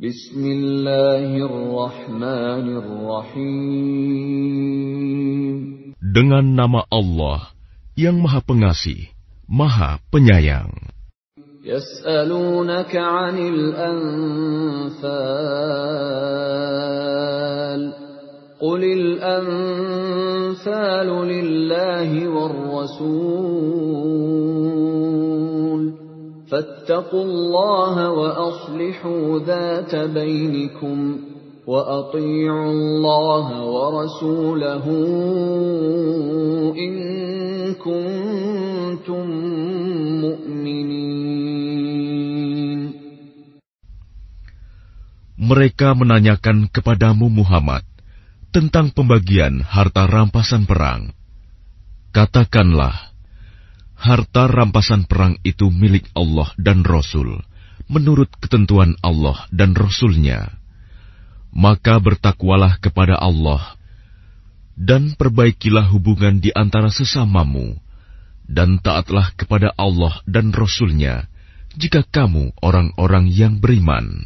Bismillahirrahmanirrahim. Dengan nama Allah yang Maha Pengasih, Maha Penyayang. يسألونك عن الأنفال قل الأنفال لله والرسول فاتقوا الله وأصلحوا ذات بينكم وأطيعوا الله ورسوله إن كنتم مؤمنين Mereka menanyakan kepadamu Muhammad tentang pembagian harta rampasan perang. Katakanlah, harta rampasan perang itu milik Allah dan Rasul, menurut ketentuan Allah dan Rasulnya. Maka bertakwalah kepada Allah, dan perbaikilah hubungan di antara sesamamu, dan taatlah kepada Allah dan Rasulnya, jika kamu orang-orang yang beriman.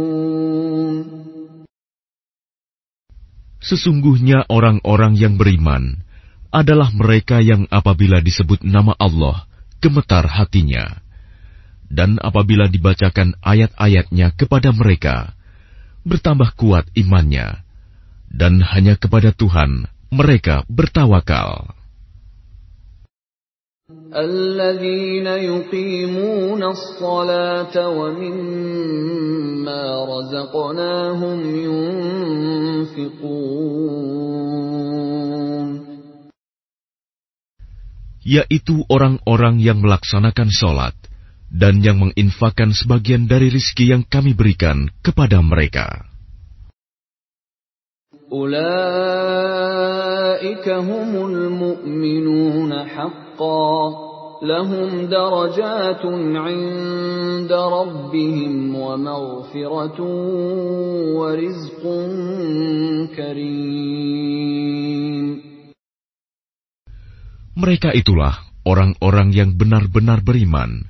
Sesungguhnya orang-orang yang beriman adalah mereka yang apabila disebut nama Allah, gemetar hatinya. Dan apabila dibacakan ayat-ayatnya kepada mereka, bertambah kuat imannya. Dan hanya kepada Tuhan mereka bertawakal. الذين يقيمون الصلاة ومما رزقناهم ينفقون Yaitu orang-orang yang melaksanakan sholat dan yang menginfakkan sebagian dari rizki yang kami berikan kepada mereka. أولئك هم المؤمنون حقا لهم درجات عند ربهم ومغفرة ورزق كريم Mereka itulah orang-orang yang benar-benar beriman.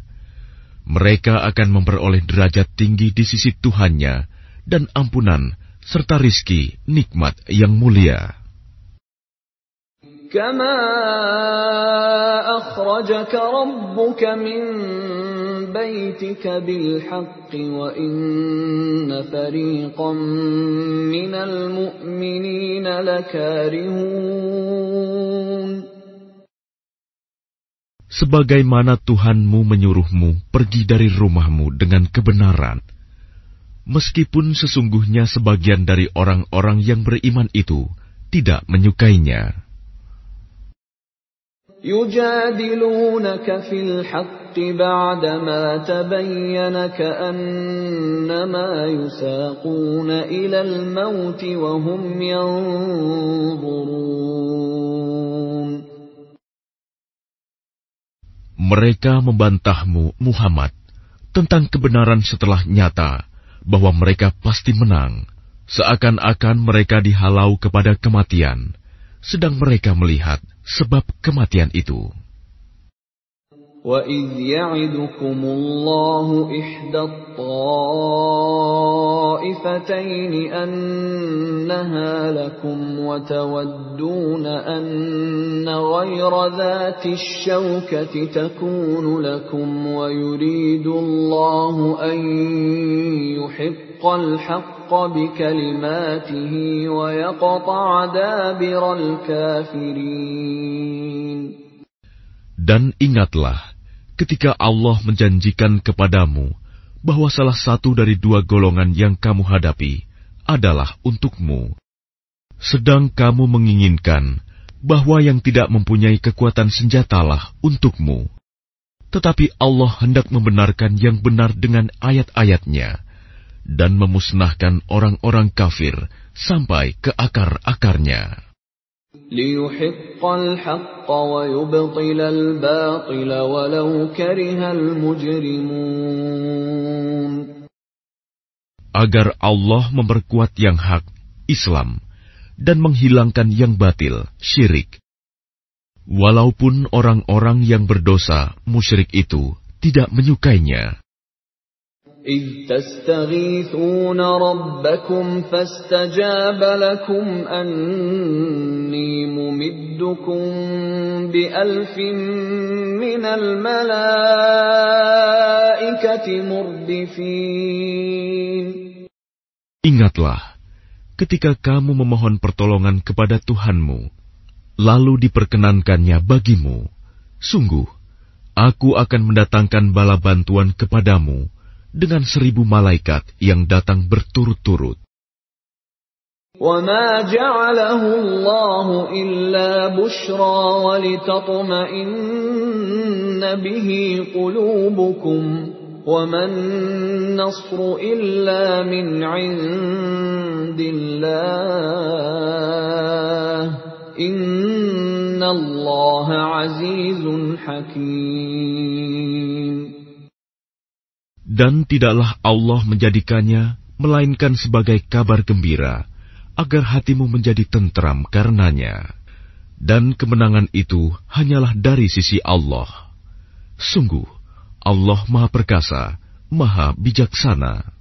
Mereka akan memperoleh derajat tinggi di sisi Tuhannya dan ampunan serta rizki nikmat yang mulia. كما أخرجك ربك من بيتك بالحق وإن فريقا من المؤمنين لكارهون Sebagaimana Tuhanmu menyuruhmu pergi dari rumahmu dengan kebenaran, meskipun sesungguhnya sebagian dari orang-orang yang beriman itu tidak menyukainya. يجادلونك في الحق بعدما تبين كأنما يساقون إلى الموت وهم ينظرون Mereka membantahmu, Muhammad, tentang kebenaran setelah nyata bahwa mereka pasti menang, seakan-akan mereka dihalau kepada kematian, sedang mereka melihat sebab kematian itu. وَإِذْ يَعِدُكُمُ اللَّهُ إِحْدَى الطَّائِفَتَيْنِ أَنَّهَا لَكُمْ وَتَوَدُّونَ أَنَّ غَيْرَ ذَاتِ الشَّوْكَةِ تَكُونُ لَكُمْ وَيُرِيدُ اللَّهُ أَن يُحِقَّ الْحَقَّ بِكَلِمَاتِهِ وَيَقْطَعَ دَابِرَ الْكَافِرِينَ. Dan ingatlah ketika Allah menjanjikan kepadamu bahwa salah satu dari dua golongan yang kamu hadapi adalah untukmu. Sedang kamu menginginkan bahwa yang tidak mempunyai kekuatan senjatalah untukmu. Tetapi Allah hendak membenarkan yang benar dengan ayat-ayatnya, dan memusnahkan orang-orang kafir sampai ke akar-akarnya. Agar Allah memperkuat yang hak, Islam, dan menghilangkan yang batil, syirik. Walaupun orang-orang yang berdosa, musyrik itu, tidak menyukainya. إذ تستغيثون ربكم فاستجاب لكم أني ممدكم بألف من الملائكة مردفين Ingatlah, ketika kamu memohon pertolongan kepada Tuhanmu, lalu diperkenankannya bagimu, sungguh, aku akan mendatangkan bala bantuan kepadamu, dengan seribu malaikat yang datang berturut-turut. وما جعله الله إلا بشرى ولتطمئن به قلوبكم وما النصر إلا من عند الله إن الله عزيز حكيم dan tidaklah Allah menjadikannya melainkan sebagai kabar gembira, agar hatimu menjadi tentram karenanya. Dan kemenangan itu hanyalah dari sisi Allah. Sungguh, Allah Maha Perkasa, Maha Bijaksana.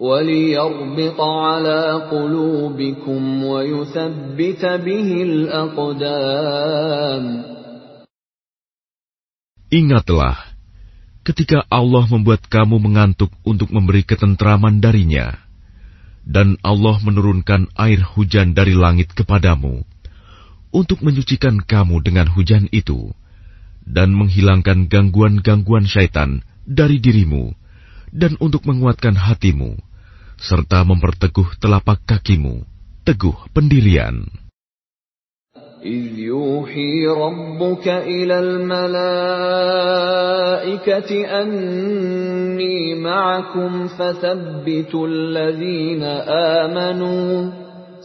وليربط على قلوبكم ويثبت به الأقدام Ingatlah, ketika Allah membuat kamu mengantuk untuk memberi ketentraman darinya, dan Allah menurunkan air hujan dari langit kepadamu, untuk menyucikan kamu dengan hujan itu, dan menghilangkan gangguan-gangguan syaitan dari dirimu, dan untuk menguatkan hatimu, serta memperteguh telapak kakimu, teguh pendirian. إذ يوحي ربك إلى الملائكة أني معكم فثبتوا الذين آمنوا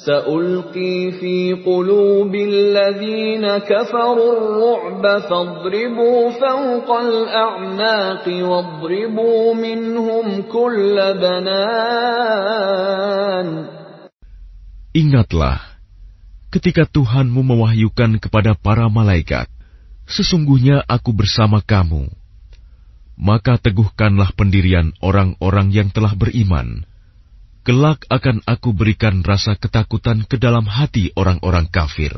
سألقي في قلوب الذين كفروا الرعب فاضربوا فوق الأعناق واضربوا منهم كل بنان Ingatlah, ketika Tuhanmu mewahyukan kepada para malaikat, sesungguhnya aku bersama kamu. Maka teguhkanlah pendirian orang-orang yang telah beriman. Kelak akan aku berikan rasa ketakutan ke dalam hati orang-orang kafir.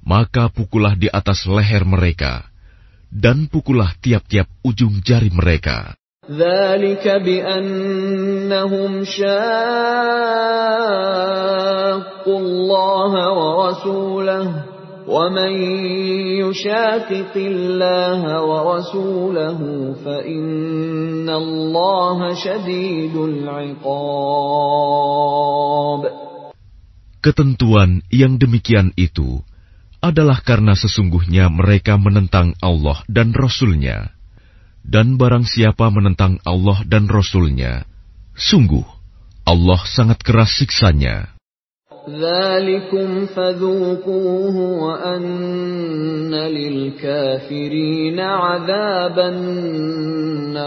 Maka pukullah di atas leher mereka, dan pukullah tiap-tiap ujung jari mereka. ذلك بأنهم شاقوا الله ورسوله ومن يشاقق الله ورسوله فإن الله شديد العقاب Ketentuan yang demikian itu adalah karena sesungguhnya mereka menentang Allah dan Rasul-Nya. Dan barang siapa menentang Allah dan Rasul-Nya, sungguh Allah sangat keras siksanya. ذلكم فذوقوه وأن للكافرين عذاب النار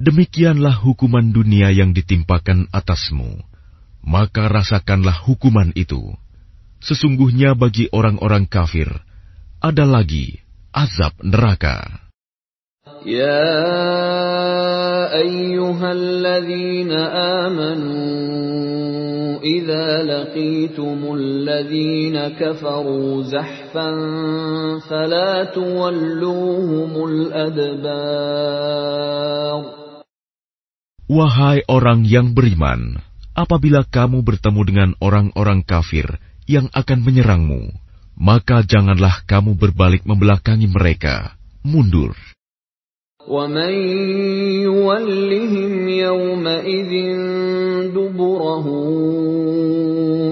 Demikianlah hukuman dunia yang ditimpakan atasmu. Maka rasakanlah hukuman itu. Sesungguhnya bagi orang-orang kafir, ada lagi azab neraka. يا أيها الذين آمنوا إذا لقيتم الذين كفروا زحفا فلا تولوهم الأدبار Wahai orang yang beriman, apabila kamu bertemu dengan orang-orang kafir yang akan menyerangmu, maka janganlah kamu berbalik membelakangi mereka, mundur. ومن يولهم يومئذ دبره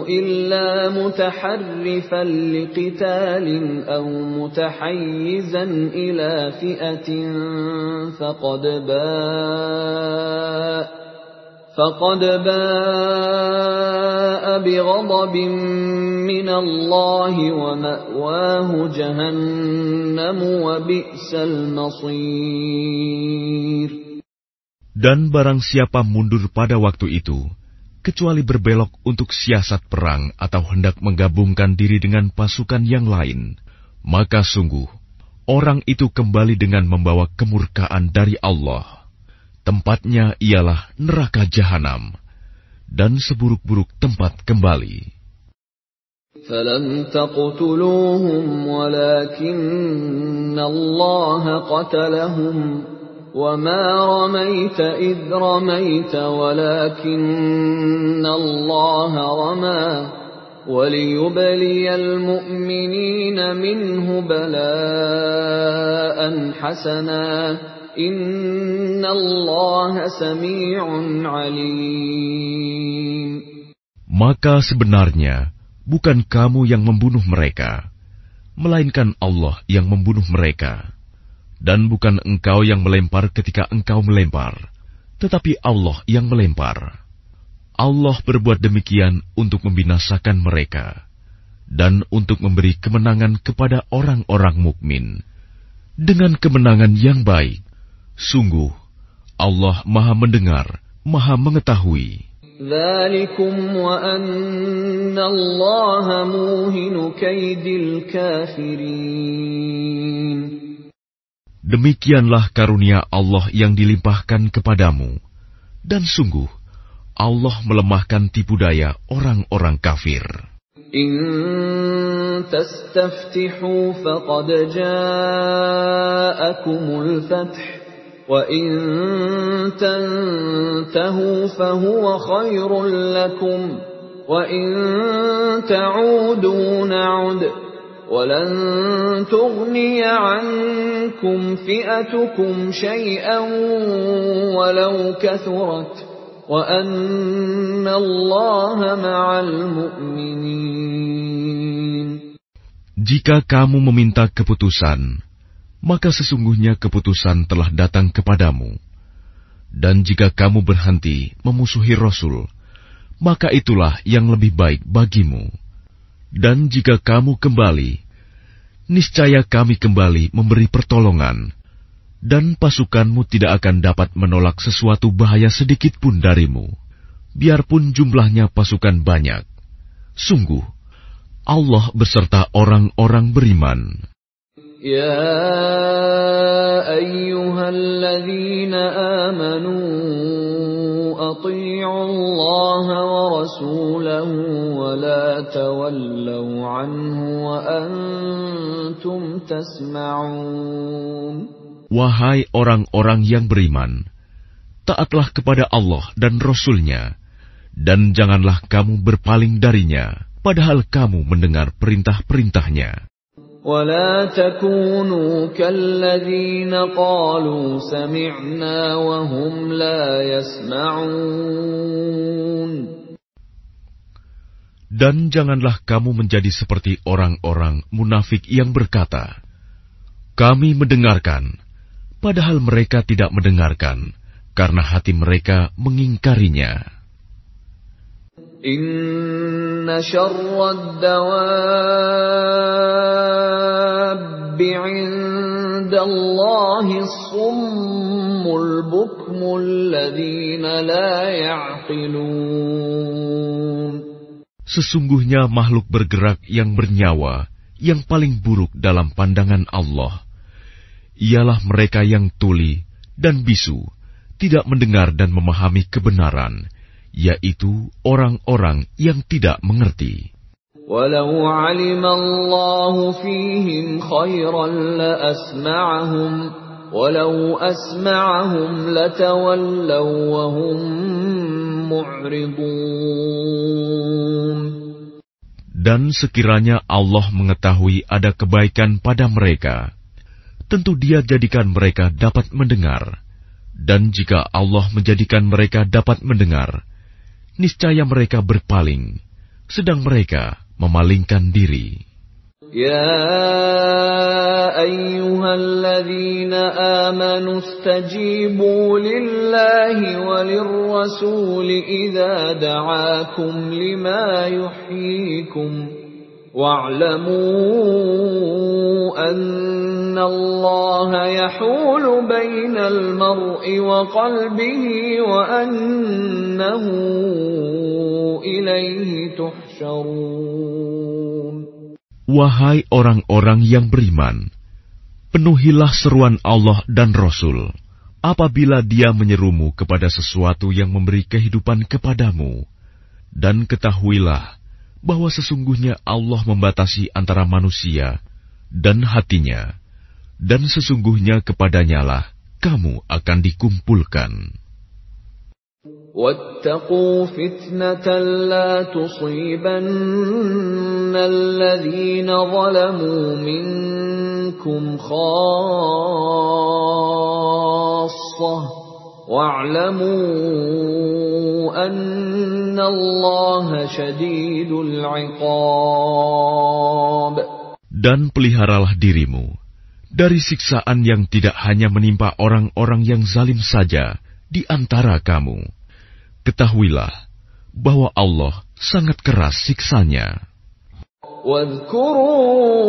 إلا متحرفا لقتال أو متحيزا إلى فئة فقد باء فقد باء بغضب من الله ومأواه جهنم وبئس المصير Dan barang siapa mundur pada waktu itu, kecuali berbelok untuk siasat perang atau hendak menggabungkan diri dengan pasukan yang lain, maka sungguh orang itu kembali dengan membawa kemurkaan dari Allah. Tempatnya ialah neraka jahanam dan seburuk-buruk tempat kembali. فلم تقتلوهم ولكن الله قتلهم وما رميت إذ رميت ولكن الله رمى وليبلي المؤمنين منه بلاء حسنا maka sebenarnya bukan kamu yang membunuh mereka, melainkan Allah yang membunuh mereka. Dan bukan engkau yang melempar ketika engkau melempar, tetapi Allah yang melempar. Allah berbuat demikian untuk membinasakan mereka dan untuk memberi kemenangan kepada orang-orang mukmin dengan kemenangan yang baik. Sungguh, Allah Maha Mendengar, Maha Mengetahui. Demikianlah karunia Allah yang dilimpahkan kepadamu. Dan sungguh, Allah melemahkan tipu daya orang-orang kafir. إن تستفتحوا فقد جاءكم الفتح وإن تنتهوا فهو خير لكم وإن تعودوا نعد ولن تغني عنكم فئتكم شيئا ولو كثرت Jika kamu meminta keputusan, maka sesungguhnya keputusan telah datang kepadamu. Dan jika kamu berhenti memusuhi Rasul, maka itulah yang lebih baik bagimu. Dan jika kamu kembali, niscaya kami kembali memberi pertolongan dan pasukanmu tidak akan dapat menolak sesuatu bahaya sedikit pun darimu, biarpun jumlahnya pasukan banyak. Sungguh, Allah beserta orang-orang beriman. Amanu ati'u Allah wa rasulahu wa la tawallaw anhu wa antum tasma'un. Wahai orang-orang yang beriman, taatlah kepada Allah dan Rasul-Nya, dan janganlah kamu berpaling darinya, padahal kamu mendengar perintah-perintahnya. ولا تكونوا كالذين قالوا سمعنا وهم لا يسمعون Dan janganlah kamu menjadi seperti orang-orang munafik yang berkata, Kami mendengarkan, padahal mereka tidak mendengarkan karena hati mereka mengingkarinya. Inna syarrad Sesungguhnya makhluk bergerak yang bernyawa yang paling buruk dalam pandangan Allah ialah mereka yang tuli dan bisu, tidak mendengar dan memahami kebenaran, yaitu orang-orang yang tidak mengerti. Walau alim Allah fihim khairan la asma'ahum ولو أسمعهم لتولوا وهم معرضون Dan sekiranya Allah mengetahui ada kebaikan pada mereka, tentu Dia jadikan mereka dapat mendengar. Dan jika Allah menjadikan mereka dapat mendengar, niscaya mereka berpaling, sedang mereka memalingkan diri. يا أيها الذين آمنوا استجيبوا لله وللرسول إذا دعاكم لما يحييكم واعلموا أن الله يحول بين المرء وقلبه وأنه إليه تحشرون Wahai orang-orang yang beriman, penuhilah seruan Allah dan Rasul apabila dia menyerumu kepada sesuatu yang memberi kehidupan kepadamu. Dan ketahuilah bahwa sesungguhnya Allah membatasi antara manusia dan hatinya, dan sesungguhnya kepadanyalah kamu akan dikumpulkan. واتقوا فتنة لا تصيبن الذين ظلموا منكم خاصة واعلموا أن الله شديد العقاب Dan peliharalah dirimu dari siksaan yang tidak hanya menimpa orang-orang yang zalim saja, di antara kamu. Ketahuilah bahwa Allah sangat keras siksanya. واذكروا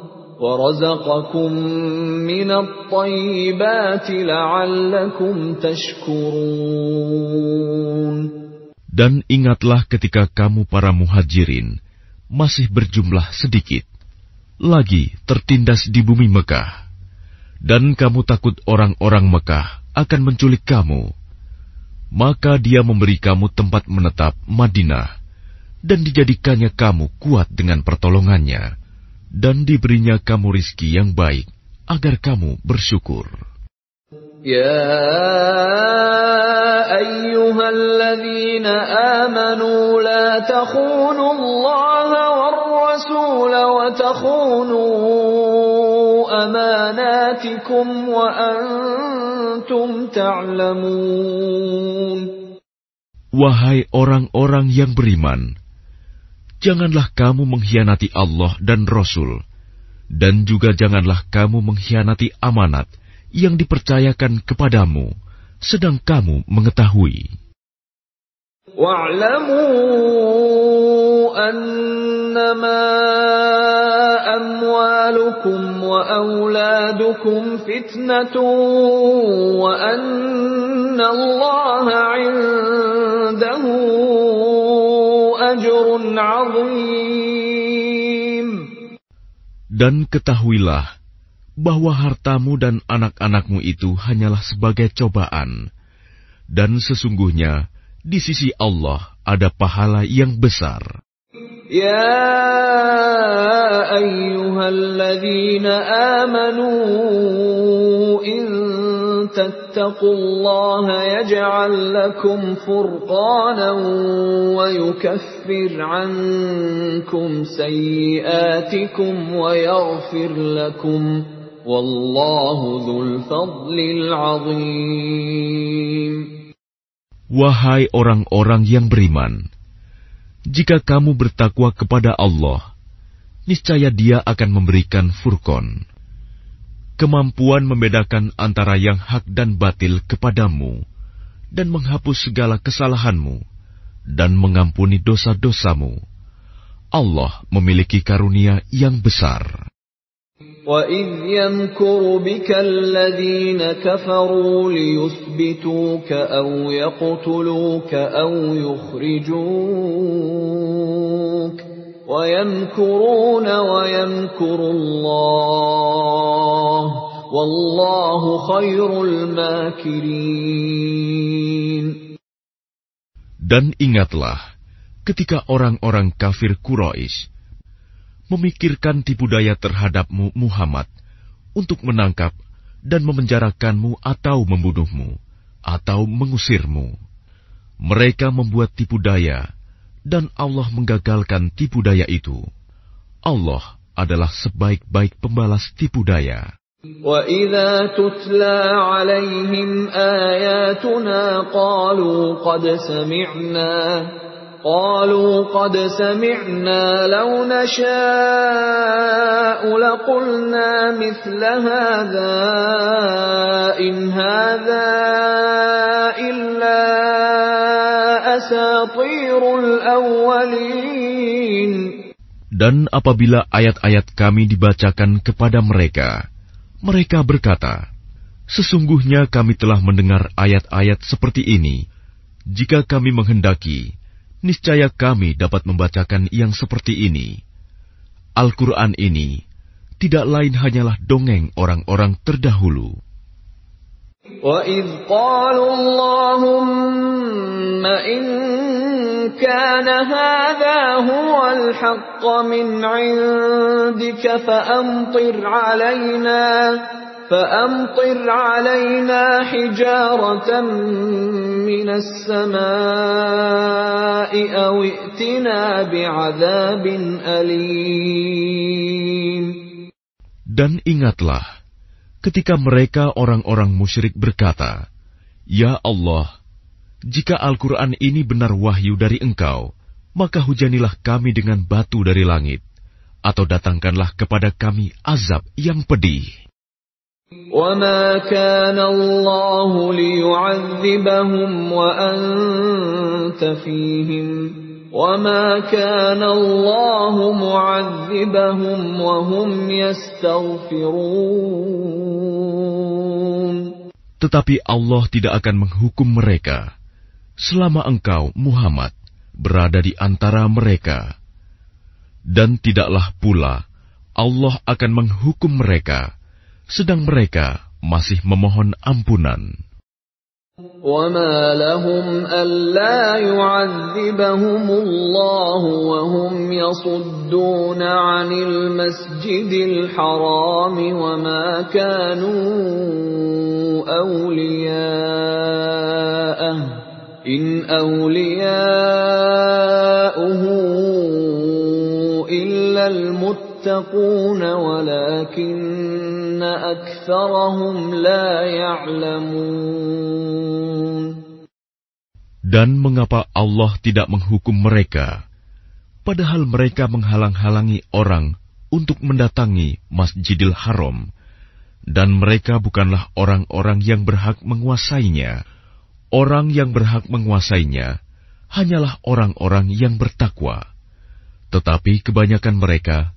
ورزقكم من الطيبات لعلكم تشكرون Dan ingatlah ketika kamu para muhajirin masih berjumlah sedikit, lagi tertindas di bumi Mekah dan kamu takut orang-orang Mekah akan menculik kamu, maka dia memberi kamu tempat menetap Madinah, dan dijadikannya kamu kuat dengan pertolongannya, dan diberinya kamu rizki yang baik agar kamu bersyukur. Ya ayyuhalladzina amanu la takhunu Allah war rasul wa takhunu amanatikum wa antum ta'lamun Wahai orang-orang yang beriman, janganlah kamu mengkhianati Allah dan Rasul, dan juga janganlah kamu mengkhianati amanat yang dipercayakan kepadamu, sedang kamu mengetahui. واعلموا أنما أموالكم وأولادكم فتنة وأن الله عنده أجر عظيم Dan ketahuilah bahwa hartamu dan anak-anakmu itu hanyalah sebagai cobaan, dan sesungguhnya di sisi Allah ada pahala yang besar. يا أيها الذين آمنوا إن تتقوا الله يجعل لكم فرقانا ويكفر عنكم سيئاتكم ويغفر لكم والله ذو الفضل العظيم Wahai orang-orang yang beriman, jika kamu bertakwa kepada Allah, niscaya Dia akan memberikan furqon, kemampuan membedakan antara yang hak dan batil kepadamu, dan menghapus segala kesalahanmu, dan mengampuni dosa-dosamu. Allah memiliki karunia yang besar. وَإِذْ يَمْكُرُ بِكَ الَّذِينَ كَفَرُوا لِيُثْبِتُوكَ أَوْ يَقْتُلُوكَ أَوْ يُخْرِجُوكَ وَيَمْكُرُونَ وَيَمْكُرُ اللَّهُ وَاللَّهُ خَيْرُ الْمَاكِرِينَ Dan ingatlah ketika orang-orang kafir Quraisy memikirkan tipu daya terhadapmu Muhammad untuk menangkap dan memenjarakanmu atau membunuhmu atau mengusirmu. Mereka membuat tipu daya dan Allah menggagalkan tipu daya itu. Allah adalah sebaik-baik pembalas tipu daya. وَإِذَا تُتْلَى عَلَيْهِمْ آيَاتُنَا قَالُوا قَدْ سَمِعْنَا قالوا قد سمعنا لو نشاء لقلنا مثل هذا إن هذا إلا أساطير الأولين Dan apabila ayat-ayat kami dibacakan kepada mereka, mereka berkata, Sesungguhnya kami telah mendengar ayat-ayat seperti ini. Jika kami menghendaki, niscaya kami dapat membacakan yang seperti ini. Al-Quran ini tidak lain hanyalah dongeng orang-orang terdahulu. وَإِذْ قَالُوا اللَّهُمَّ إِن كَانَ هَذَا هُوَ الْحَقَّ مِنْ عِندِكَ فَأَمْطِرْ عَلَيْنَا فأمطر علينا حجارة من السماء أو ائتنا بعذاب أليم Dan ingatlah, ketika mereka orang-orang musyrik berkata, Ya Allah, jika Al-Quran ini benar wahyu dari engkau, maka hujanilah kami dengan batu dari langit, atau datangkanlah kepada kami azab yang pedih. وما كان الله ليعذبهم وأنت فيهم وما كان الله معذبهم وهم يستغفرون Tetapi Allah tidak akan menghukum mereka selama engkau, Muhammad, berada di antara mereka. Dan tidaklah pula Allah akan menghukum mereka sedang mereka masih memohon ampunan. وما لهم ألا يعذبهم الله وهم يصدون عن المسجد الحرام وما كانوا أولياءه إن أولياؤه إلا المتقون ولكن أكثرهم لا يعلمون Dan mengapa Allah tidak menghukum mereka, padahal mereka menghalang-halangi orang untuk mendatangi Masjidil Haram, dan mereka bukanlah orang-orang yang berhak menguasainya. Orang yang berhak menguasainya hanyalah orang-orang yang bertakwa, tetapi kebanyakan mereka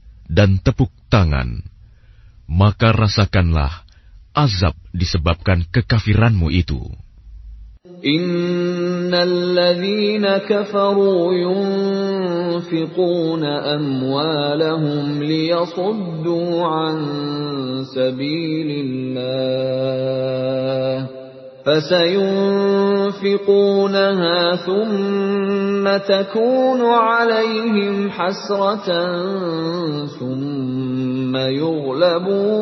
dan tepuk tangan. Maka rasakanlah azab disebabkan kekafiranmu itu. إن الذين كفروا ينفقون أموالهم ليصدوا عن سبيل الله فسينفقونها ثم تكون عليهم حسرة ثم يغلبون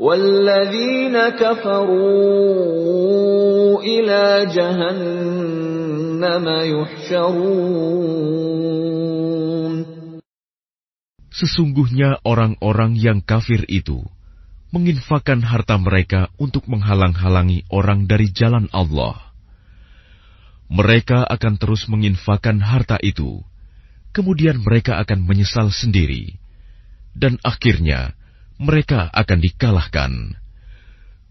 والذين كفروا إلى جهنم يحشرون. Sesungguhnya orang-orang yang kafir itu menginfakkan harta mereka untuk menghalang-halangi orang dari jalan Allah. Mereka akan terus menginfakkan harta itu, kemudian mereka akan menyesal sendiri, dan akhirnya mereka akan dikalahkan.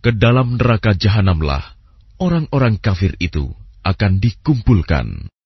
Ke dalam neraka jahanamlah orang-orang kafir itu akan dikumpulkan.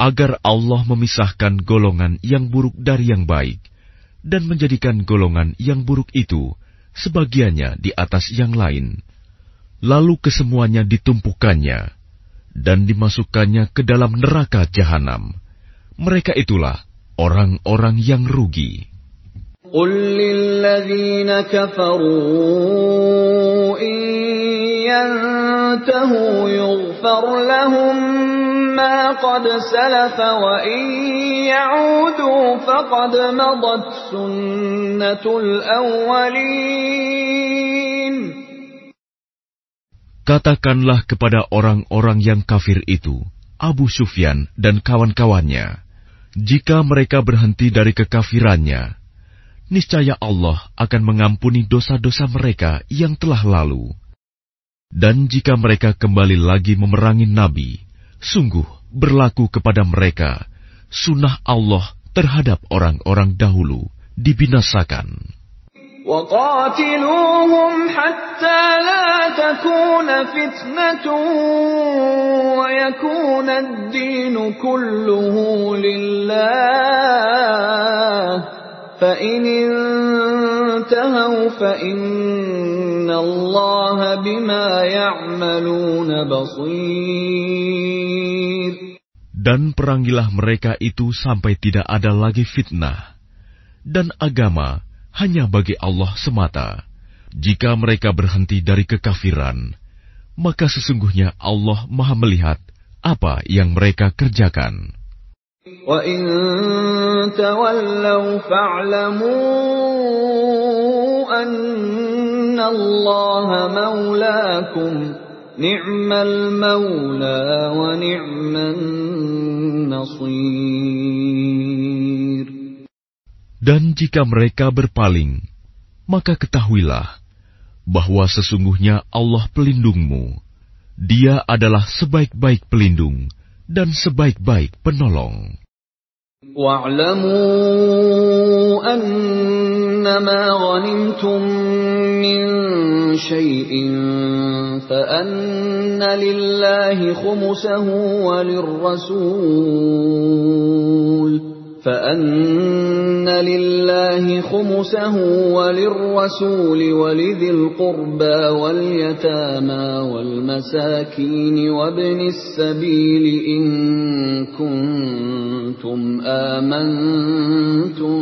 agar Allah memisahkan golongan yang buruk dari yang baik dan menjadikan golongan yang buruk itu sebagiannya di atas yang lain. Lalu kesemuanya ditumpukannya dan dimasukkannya ke dalam neraka jahanam. Mereka itulah orang-orang yang rugi. قل للذين كفروا إن ينتهوا يغفر لهم ما قد سلف وإن يعودوا فقد مضت سنة الأولين Katakanlah kepada orang-orang yang kafir itu, Abu Sufyan dan kawan-kawannya, jika mereka berhenti dari kekafirannya, niscaya Allah akan mengampuni dosa-dosa mereka yang telah lalu. Dan jika mereka kembali lagi memerangi Nabi, sungguh berlaku kepada mereka sunnah Allah terhadap orang-orang dahulu dibinasakan. وقاتلوهم حتى لا تكون فتنة ويكون الدين كله لله فإن انتهوا فإن الله بما يعملون بصير Dan perangilah mereka itu sampai tidak ada lagi fitnah. Dan agama hanya bagi Allah semata. Jika mereka berhenti dari kekafiran, maka sesungguhnya Allah Maha Melihat apa yang mereka kerjakan. وَإِن تَوَلَّوْا فَاعْلَمُوا أَنَّ اللَّهَ مَوْلَاكُمْ نِعْمَ الْمَوْلَى وَنِعْمَ النَّصِيرُ Dan jika mereka berpaling, maka ketahuilah bahwa sesungguhnya Allah pelindungmu. Dia adalah sebaik-baik pelindung dan sebaik-baik penolong. واعلموا أنما غنمتم من شيء فأن لله خمسه وللرسول فأن لله خمسه وللرسول ولذي القربى واليتامى والمساكين وابن السبيل إن كنتم آمنتم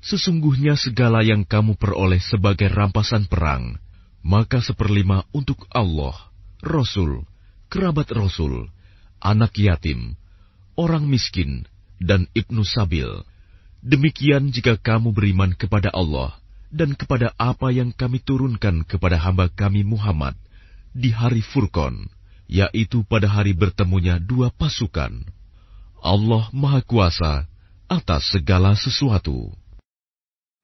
sesungguhnya segala yang kamu peroleh sebagai rampasan perang, maka seperlima untuk Allah, Rasul, kerabat Rasul, anak yatim, orang miskin, dan ibnu sabil. Demikian jika kamu beriman kepada Allah dan kepada apa yang kami turunkan kepada hamba kami Muhammad di hari Furqan, yaitu pada hari bertemunya dua pasukan. Allah Maha Kuasa atas segala sesuatu.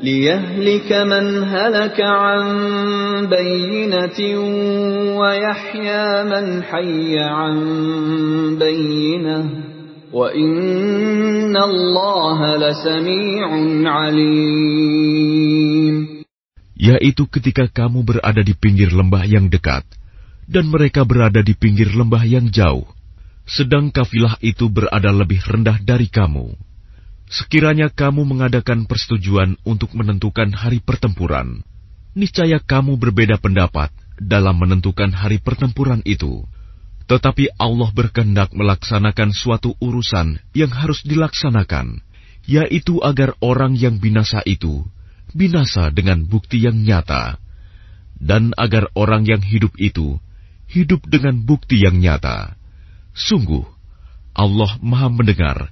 ليهلك من هلك عن بينة ويحيى من حي عن بينه وَإِنَّ اللَّهَ لَسَمِيعٌ عَلِيمٌ Yaitu ketika kamu berada di pinggir lembah yang dekat, dan mereka berada di pinggir lembah yang jauh, sedang kafilah itu berada lebih rendah dari kamu. Sekiranya kamu mengadakan persetujuan untuk menentukan hari pertempuran, niscaya kamu berbeda pendapat dalam menentukan hari pertempuran itu. Tetapi Allah berkehendak melaksanakan suatu urusan yang harus dilaksanakan, yaitu agar orang yang binasa itu binasa dengan bukti yang nyata, dan agar orang yang hidup itu hidup dengan bukti yang nyata. Sungguh, Allah Maha Mendengar,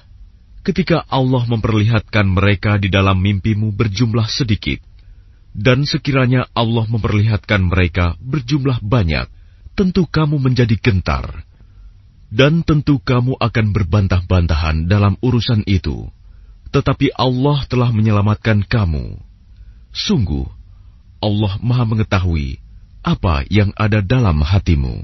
ketika Allah memperlihatkan mereka di dalam mimpimu berjumlah sedikit dan sekiranya Allah memperlihatkan mereka berjumlah banyak, tentu kamu menjadi gentar. Dan tentu kamu akan berbantah-bantahan dalam urusan itu. Tetapi Allah telah menyelamatkan kamu. Sungguh, Allah maha mengetahui apa yang ada dalam hatimu.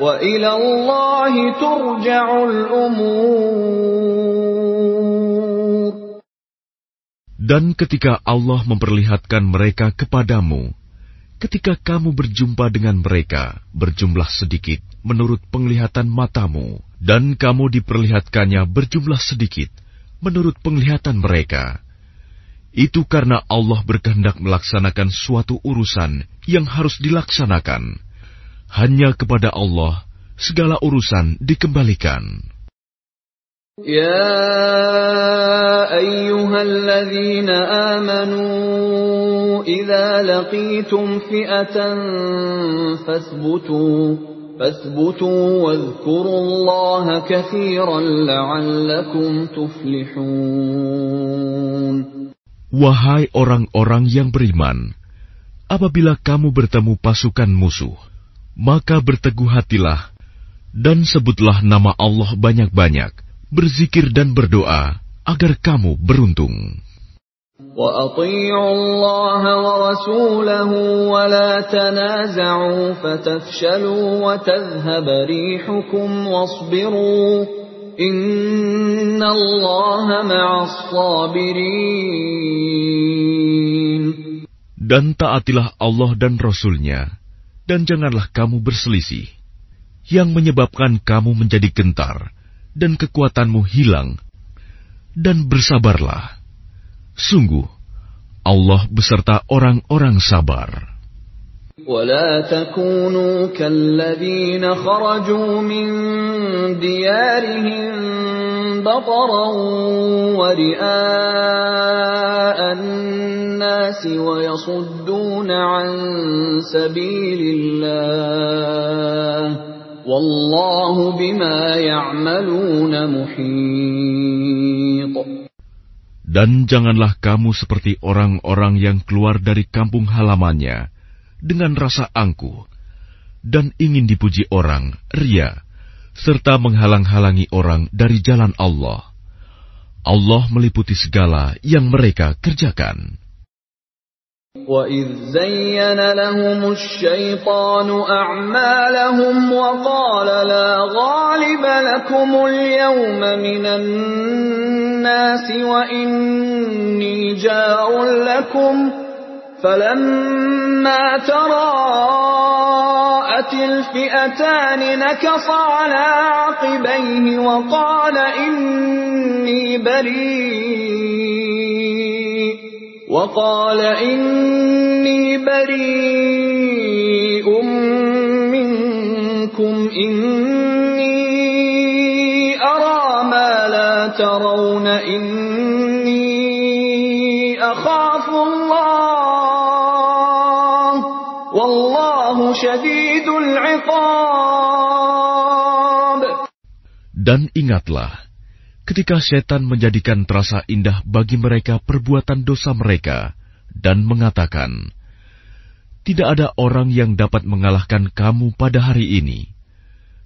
وَإِلَى اللَّهِ تُرْجَعُ الْأُمُورُ Dan ketika Allah memperlihatkan mereka kepadamu, ketika kamu berjumpa dengan mereka berjumlah sedikit menurut penglihatan matamu, dan kamu diperlihatkannya berjumlah sedikit menurut penglihatan mereka, itu karena Allah berkehendak melaksanakan suatu urusan yang harus dilaksanakan. Hanya kepada Allah segala urusan dikembalikan. يا أيها الذين آمنوا إذا لقيتم فئة فاثبتوا فاثبتوا واذكروا الله كثيرا لعلكم تفلحون Wahai orang-orang yang beriman, apabila kamu bertemu pasukan musuh, maka berteguh hatilah dan sebutlah nama Allah banyak-banyak berzikir dan berdoa agar kamu beruntung. وأطيعوا الله ورسوله ولا تنازعوا فتفشلوا وتذهب ريحكم واصبروا إن الله مع الصابرين Dan taatilah Allah dan Rasulnya, dan janganlah kamu berselisih, yang menyebabkan kamu menjadi gentar, dan kekuatanmu hilang, dan bersabarlah. Sungguh, Allah beserta orang-orang sabar. ولا تكونوا كالذين خرجوا من ديارهم بطرا ورئاء الناس ويصدون عن سبيل الله Wallahu bima ya'maluna muhit. Dan janganlah kamu seperti orang-orang yang keluar dari kampung halamannya dengan rasa angkuh dan ingin dipuji orang, ria, serta menghalang-halangi orang dari jalan Allah. Allah meliputi segala yang mereka kerjakan. وَإِذْ زَيَّنَ لَهُمُ الشَّيْطَانُ أَعْمَالَهُمْ وَقَالَ لَا غَالِبَ لَكُمُ الْيَوْمَ مِنَ النَّاسِ وَإِنِّي جَارٌ لَكُمْ فَلَمَّا تَرَاءَتِ الْفِئَتَانِ نَكَصَ عَلَى عَقِبَيْهِ وَقَالَ إِنِّي بَرِيءٌ وقال إني بريء منكم إني أرى ما لا ترون إني أخاف الله والله شديد العقاب Dan ingatlah, ketika setan menjadikan terasa indah bagi mereka perbuatan dosa mereka dan mengatakan, "Tidak ada orang yang dapat mengalahkan kamu pada hari ini."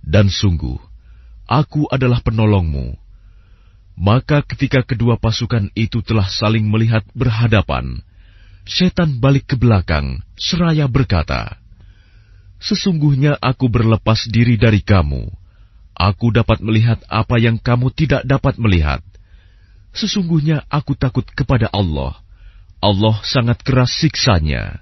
Dan sungguh, aku adalah penolongmu. maka ketika kedua pasukan itu telah saling melihat berhadapan, setan balik ke belakang seraya berkata, "Sesungguhnya aku berlepas diri dari kamu." Aku dapat melihat apa yang kamu tidak dapat melihat. Sesungguhnya aku takut kepada Allah. Allah sangat keras siksanya.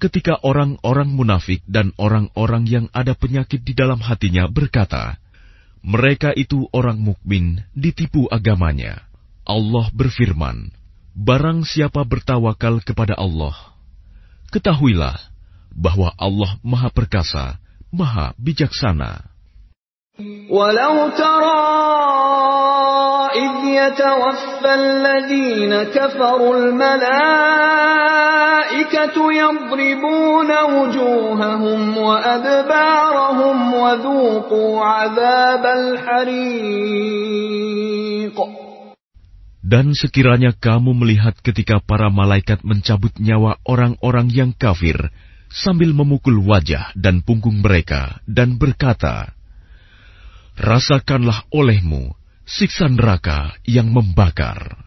ketika orang-orang munafik dan orang-orang yang ada penyakit di dalam hatinya berkata, mereka itu orang mukmin ditipu agamanya. Allah berfirman, Barang siapa bertawakal kepada Allah, ketahuilah bahwa Allah Maha Perkasa, Maha Bijaksana. ولو ترى إذ يتوفى الذين كفروا الملائكة يضربون وجوههم وأدبارهم وذوقوا عذاب الحريق Dan sekiranya kamu melihat ketika para malaikat mencabut nyawa orang-orang yang kafir sambil memukul wajah dan punggung mereka dan berkata, Rasakanlah olehmu siksa neraka yang membakar.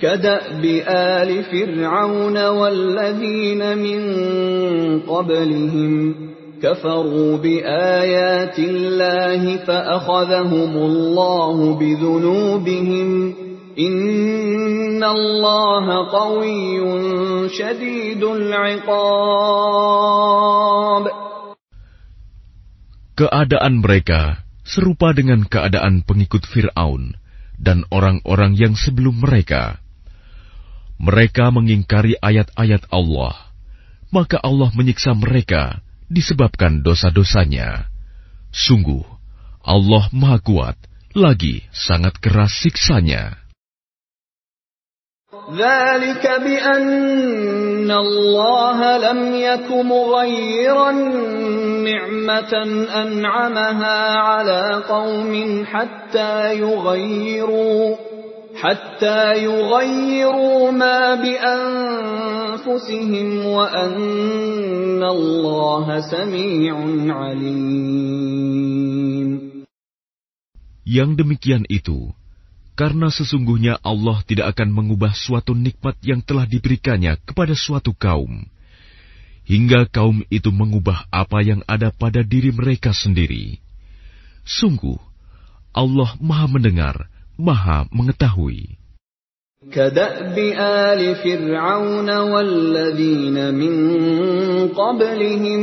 كدأب آل فرعون والذين من قبلهم كفروا بآيات الله فأخذهم الله بذنوبهم إن الله قوي شديد العقاب Keadaan mereka serupa dengan keadaan pengikut Fir'aun dan orang-orang yang sebelum mereka. Mereka mengingkari ayat-ayat Allah, maka Allah menyiksa mereka disebabkan dosa-dosanya. Sungguh, Allah Maha Kuat, lagi sangat keras siksanya. ذلك بأن الله لم يك مغيرا نعمة أنعمها على قوم حتى يغيروا حتى يغيروا ما بأنفسهم وأن الله سميع عليم. Yang demikian itu, karena sesungguhnya Allah tidak akan mengubah suatu nikmat yang telah diberikannya kepada suatu kaum, hingga kaum itu mengubah apa yang ada pada diri mereka sendiri. Sungguh, Allah Maha Mendengar, Maha Mengetahui. كدأب آل فرعون والذين من قبلهم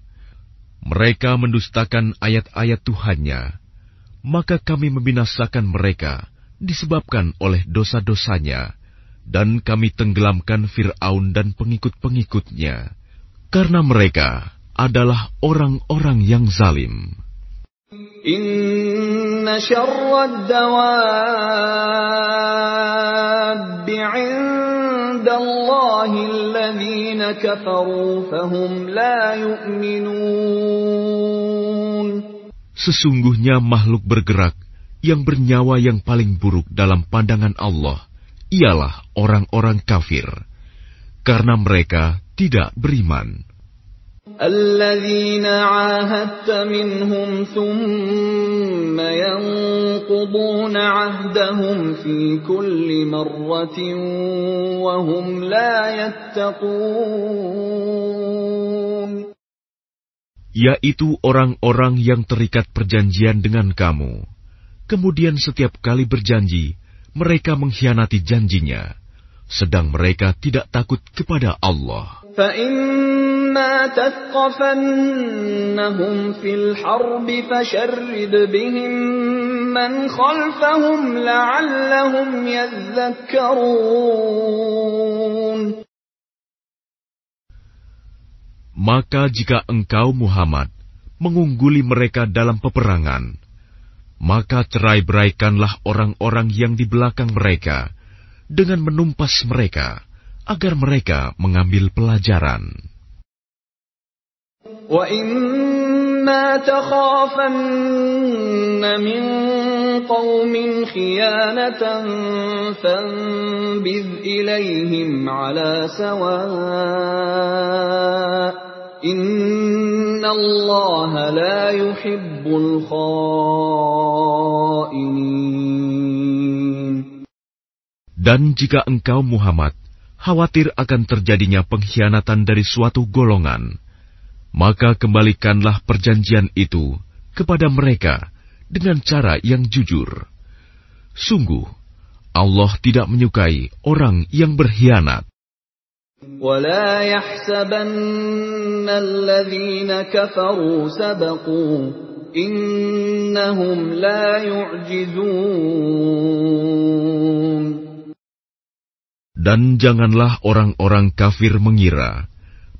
Mereka mendustakan ayat-ayat Tuhannya, maka kami membinasakan mereka disebabkan oleh dosa-dosanya, dan kami tenggelamkan Fir'aun dan pengikut-pengikutnya, karena mereka adalah orang-orang yang zalim. Sesungguhnya makhluk bergerak yang bernyawa yang paling buruk dalam pandangan Allah ialah orang-orang kafir, karena mereka tidak beriman. الذين عاهدت منهم ثم ينقضون عهدهم في كل مرة وهم لا يتقون Yaitu orang-orang yang terikat perjanjian dengan kamu. Kemudian setiap kali berjanji, mereka mengkhianati janjinya, sedang mereka tidak takut kepada Allah. فإما تثقفنهم في الحرب فشرد بهم من خلفهم لعلهم يذكرون Maka jika engkau Muhammad mengungguli mereka dalam peperangan, maka cerai-beraikanlah orang-orang yang di belakang mereka dengan menumpas mereka agar mereka mengambil pelajaran. وَإِمَّا تَخَافَنَّ مِنْ قَوْمٍ خِيَانَةً فَانبِذْ إِلَيْهِمْ عَلَى سَوَاءٍ إِنَّ اللَّهَ لَا يُحِبُّ الْخَائِنِينَ Dan jika engkau Muhammad khawatir akan terjadinya pengkhianatan dari suatu golongan, maka kembalikanlah perjanjian itu kepada mereka dengan cara yang jujur. Sungguh, Allah tidak menyukai orang yang berkhianat. ولا يحسبن الذين كفروا سبقوا إنهم لا يعجزون Dan janganlah orang-orang kafir mengira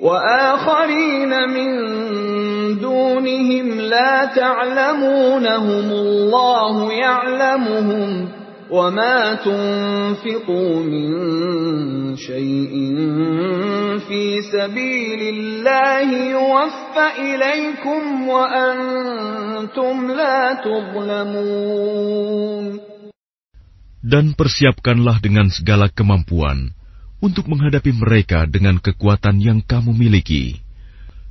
وآخرين من دونهم لا تعلمونهم الله يعلمهم وما تنفقوا من شيء في سبيل الله يوفى إليكم وأنتم لا تظلمون Dan persiapkanlah dengan segala kemampuan untuk menghadapi mereka dengan kekuatan yang kamu miliki,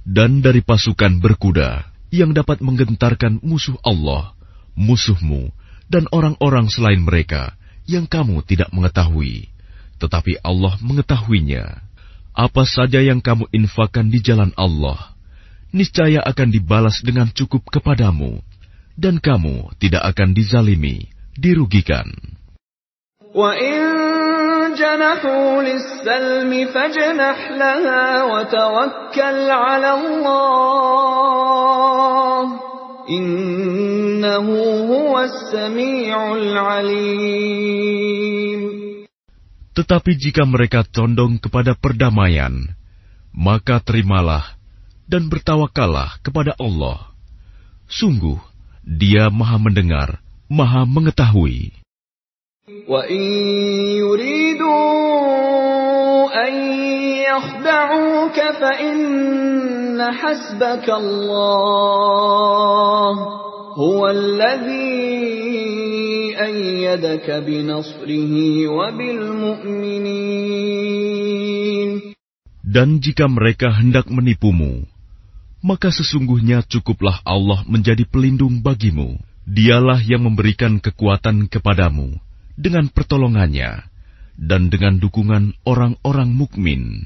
dan dari pasukan berkuda yang dapat menggentarkan musuh Allah, musuhmu, dan orang-orang selain mereka yang kamu tidak mengetahui, tetapi Allah mengetahuinya. Apa saja yang kamu infakkan di jalan Allah, niscaya akan dibalas dengan cukup kepadamu, dan kamu tidak akan dizalimi, dirugikan. Wa جَنَحُوا لِلسَّلْمِ فَاجْنَحْ لَهَا وَتَوَكَّلْ عَلَى اللَّهِ إِنَّهُ هُوَ السَّمِيعُ الْعَلِيمُ Tetapi jika mereka condong kepada perdamaian, maka terimalah dan bertawakallah kepada Allah. Sungguh, Dia Maha Mendengar, Maha Mengetahui. وَإِن يُرِيدُوا أَن يَخْدَعُوكَ فَإِنَّ حَسْبَكَ اللَّهُ هُوَ الَّذِي أَيَّدَكَ بِنَصْرِهِ وَبِالْمُؤْمِنِينَ Dan jika mereka hendak menipumu, maka sesungguhnya cukuplah Allah menjadi pelindung bagimu. Dialah yang memberikan kekuatan kepadamu dengan pertolongannya dan dengan dukungan orang-orang mukmin.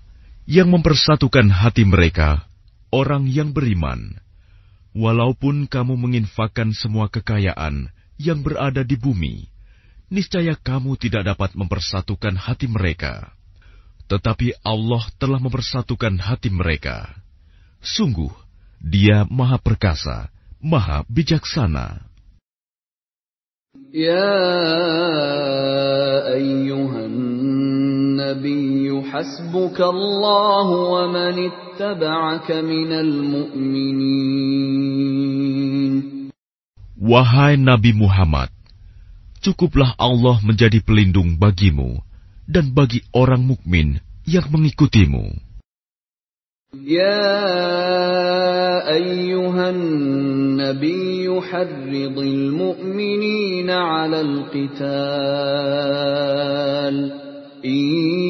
yang mempersatukan hati mereka, orang yang beriman. Walaupun kamu menginfakkan semua kekayaan yang berada di bumi, niscaya kamu tidak dapat mempersatukan hati mereka. Tetapi Allah telah mempersatukan hati mereka. Sungguh, Dia Maha Perkasa, Maha Bijaksana. Ya ayyuhan nabiyyu hasbuka Allah wa man ittaba'aka minal mu'minin. Wahai Nabi Muhammad, cukuplah Allah menjadi pelindung bagimu dan bagi orang mukmin yang mengikutimu. يا أيها النبي حرض المؤمنين على القتال إن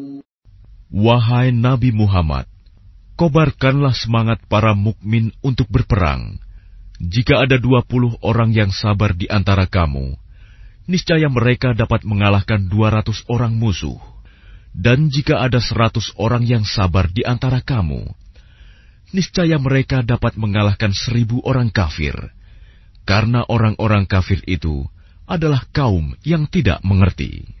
Wahai Nabi Muhammad, kobarkanlah semangat para mukmin untuk berperang. Jika ada dua puluh orang yang sabar di antara kamu, niscaya mereka dapat mengalahkan dua ratus orang musuh. Dan jika ada seratus orang yang sabar di antara kamu, niscaya mereka dapat mengalahkan seribu orang kafir, karena orang-orang kafir itu adalah kaum yang tidak mengerti.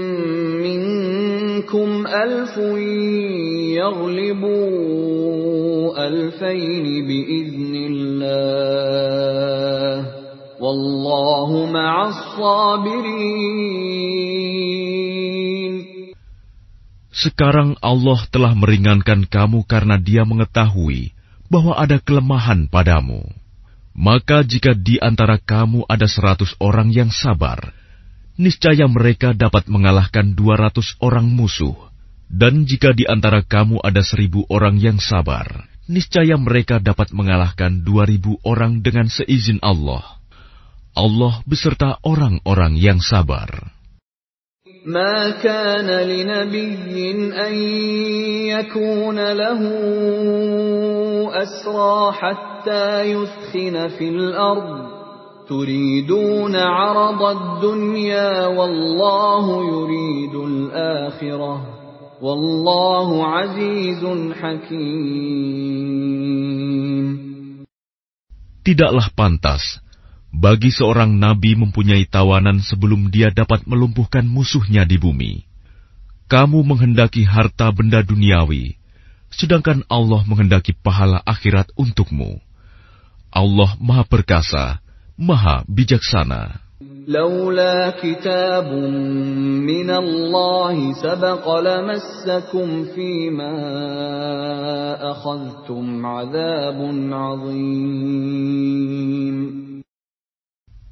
منكم ألف يغلبوا ألفين بإذن الله والله مع الصابرين Sekarang Allah telah meringankan kamu karena Dia mengetahui bahwa ada kelemahan padamu. Maka jika di antara kamu ada seratus orang yang sabar, niscaya mereka dapat mengalahkan dua ratus orang musuh. Dan jika di antara kamu ada seribu orang yang sabar, niscaya mereka dapat mengalahkan dua ribu orang dengan seizin Allah. Allah beserta orang-orang yang sabar. ما كان لنبي أن يكون له أسرى حتى يثخن في الأرض تريدون عرض الدنيا والله يريد الآخرة والله عزيز حكيم Tidaklah pantas bagi seorang nabi mempunyai tawanan sebelum dia dapat melumpuhkan musuhnya di bumi. Kamu menghendaki harta benda duniawi, sedangkan Allah menghendaki pahala akhirat untukmu. Allah Maha Perkasa, Maha Bijaksana. لولا كتاب من الله سبق لمسكم فيما أخذتم عذاب عظيم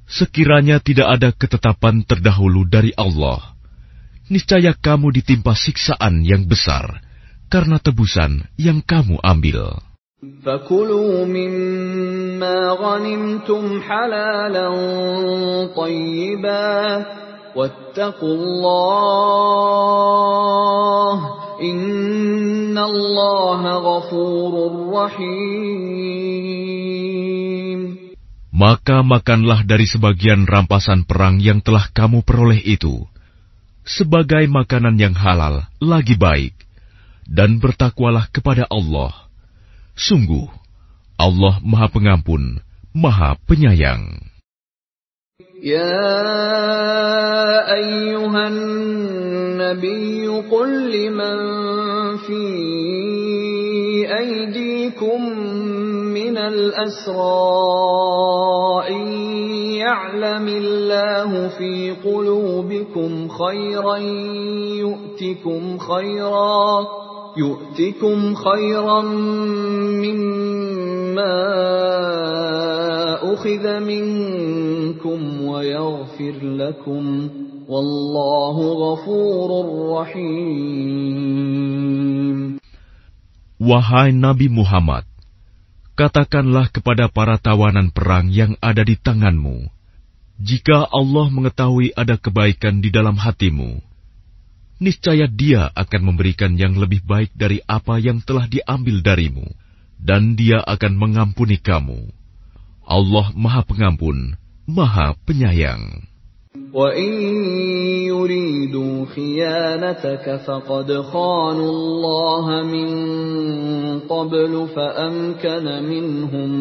Sekiranya tidak ada ketetapan terdahulu dari Allah, niscaya kamu ditimpa siksaan yang besar karena tebusan yang kamu ambil. فكلوا مما غنمتم حلالا طيبا واتقوا الله إن الله غفور رحيم Maka makanlah dari sebagian rampasan perang yang telah kamu peroleh itu, sebagai makanan yang halal lagi baik, dan bertakwalah kepada Allah. Sungguh, Allah Maha Pengampun, Maha Penyayang. يا أيها النبي قل لمن في أيديكم من الأسرى إن يعلم الله في قلوبكم خيرا يؤتكم خيرا يؤتكم خيرا مما أخذ منكم ويغفر لكم والله غفور رحيم Wahai Nabi Muhammad, katakanlah kepada para tawanan perang yang ada di tanganmu, jika Allah mengetahui ada kebaikan di dalam hatimu, niscaya Dia akan memberikan yang lebih baik dari apa yang telah diambil darimu, dan Dia akan mengampuni kamu. Allah Maha Pengampun, Maha Penyayang. وَإِن يُرِيدُوا خِيَانَتَكَ فَقَدْ خَانُوا اللَّهَ مِن قَبْلُ فَأَمْكَنَ مِنْهُمْ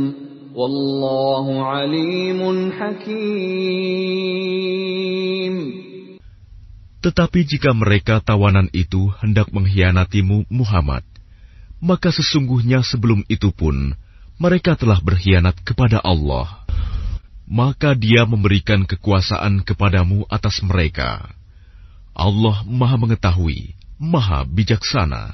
وَاللَّهُ عَلِيمٌ حَكِيمٌ Tetapi jika mereka tawanan itu hendak mengkhianatimu Muhammad, maka sesungguhnya sebelum itu pun mereka telah berkhianat kepada Allah. Maka dia memberikan kekuasaan kepadamu atas mereka. Allah maha mengetahui, maha bijaksana.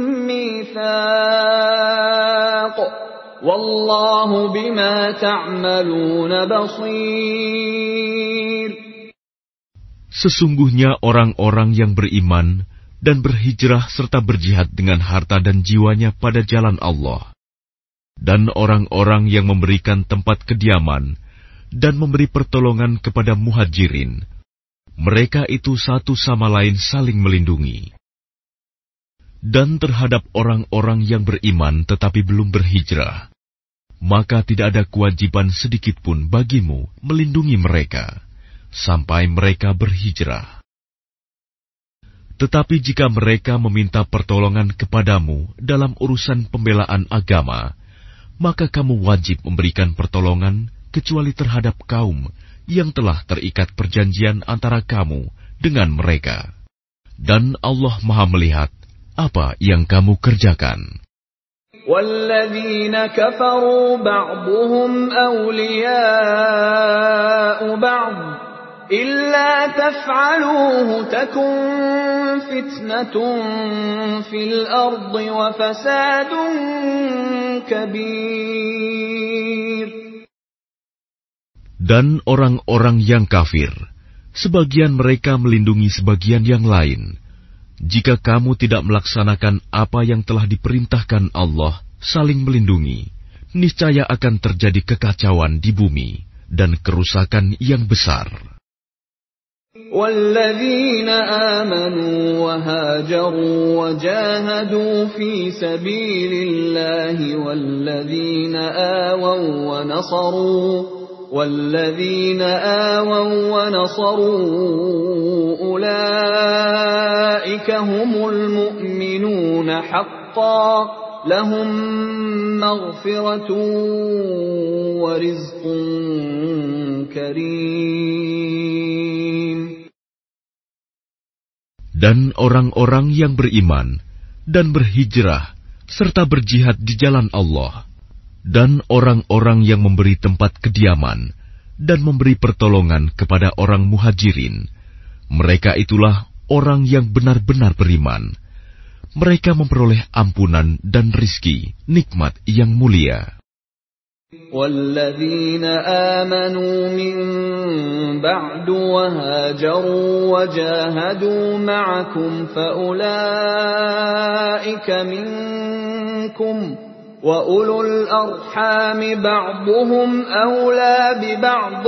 ميثاق والله بما تعملون بصير Sesungguhnya orang-orang yang beriman dan berhijrah serta berjihad dengan harta dan jiwanya pada jalan Allah, dan orang-orang yang memberikan tempat kediaman dan memberi pertolongan kepada muhajirin, mereka itu satu sama lain saling melindungi. Dan terhadap orang-orang yang beriman tetapi belum berhijrah, maka tidak ada kewajiban sedikitpun bagimu melindungi mereka sampai mereka berhijrah. Tetapi jika mereka meminta pertolongan kepadamu dalam urusan pembelaan agama, maka kamu wajib memberikan pertolongan kecuali terhadap kaum yang telah terikat perjanjian antara kamu dengan mereka. Dan Allah Maha melihat apa yang kamu kerjakan. والذين كفروا بعضهم أولياء بعض إلا تفعلوه تكن فتنة في الأرض وفساد كبير Dan orang-orang yang kafir sebagian mereka melindungi sebagian yang lain. Jika kamu tidak melaksanakan apa yang telah diperintahkan Allah, saling melindungi, niscaya akan terjadi kekacauan di bumi dan kerusakan yang besar. والذين آمنوا وهاجروا وجاهدوا في سبيل الله والذين آووا ونصروا والذين آووا ونصروا أولئك هم المؤمنون حقا لهم مغفرة ورزق كريم Dan orang-orang yang beriman dan berhijrah serta berjihad di jalan Allah dan orang-orang yang memberi tempat kediaman dan memberi pertolongan kepada orang muhajirin. Mereka itulah orang yang benar-benar beriman. Mereka memperoleh ampunan dan rizki, nikmat yang mulia. والذين آمنوا من بعد وهاجروا وجاهدوا معكم فأولئك منكم وَأُولُو الْأَرْحَامِ بَعْضُهُمْ أَوْلَى بِبَعْضٍ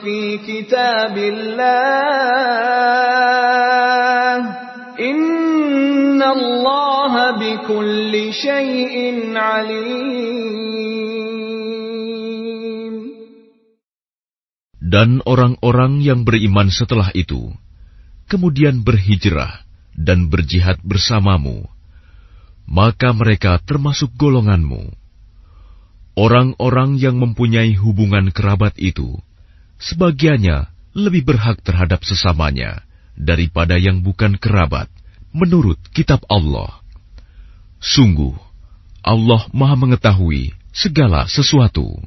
فِي كِتَابِ اللَّهِ إِنَّ اللَّهَ بِكُلِّ شَيْءٍ عَلِيمٌ Dan orang-orang yang beriman setelah itu, kemudian berhijrah dan berjihad bersamamu, maka mereka termasuk golonganmu. Orang-orang yang mempunyai hubungan kerabat itu, sebagiannya lebih berhak terhadap sesamanya daripada yang bukan kerabat, menurut kitab Allah. Sungguh, Allah Maha Mengetahui segala sesuatu.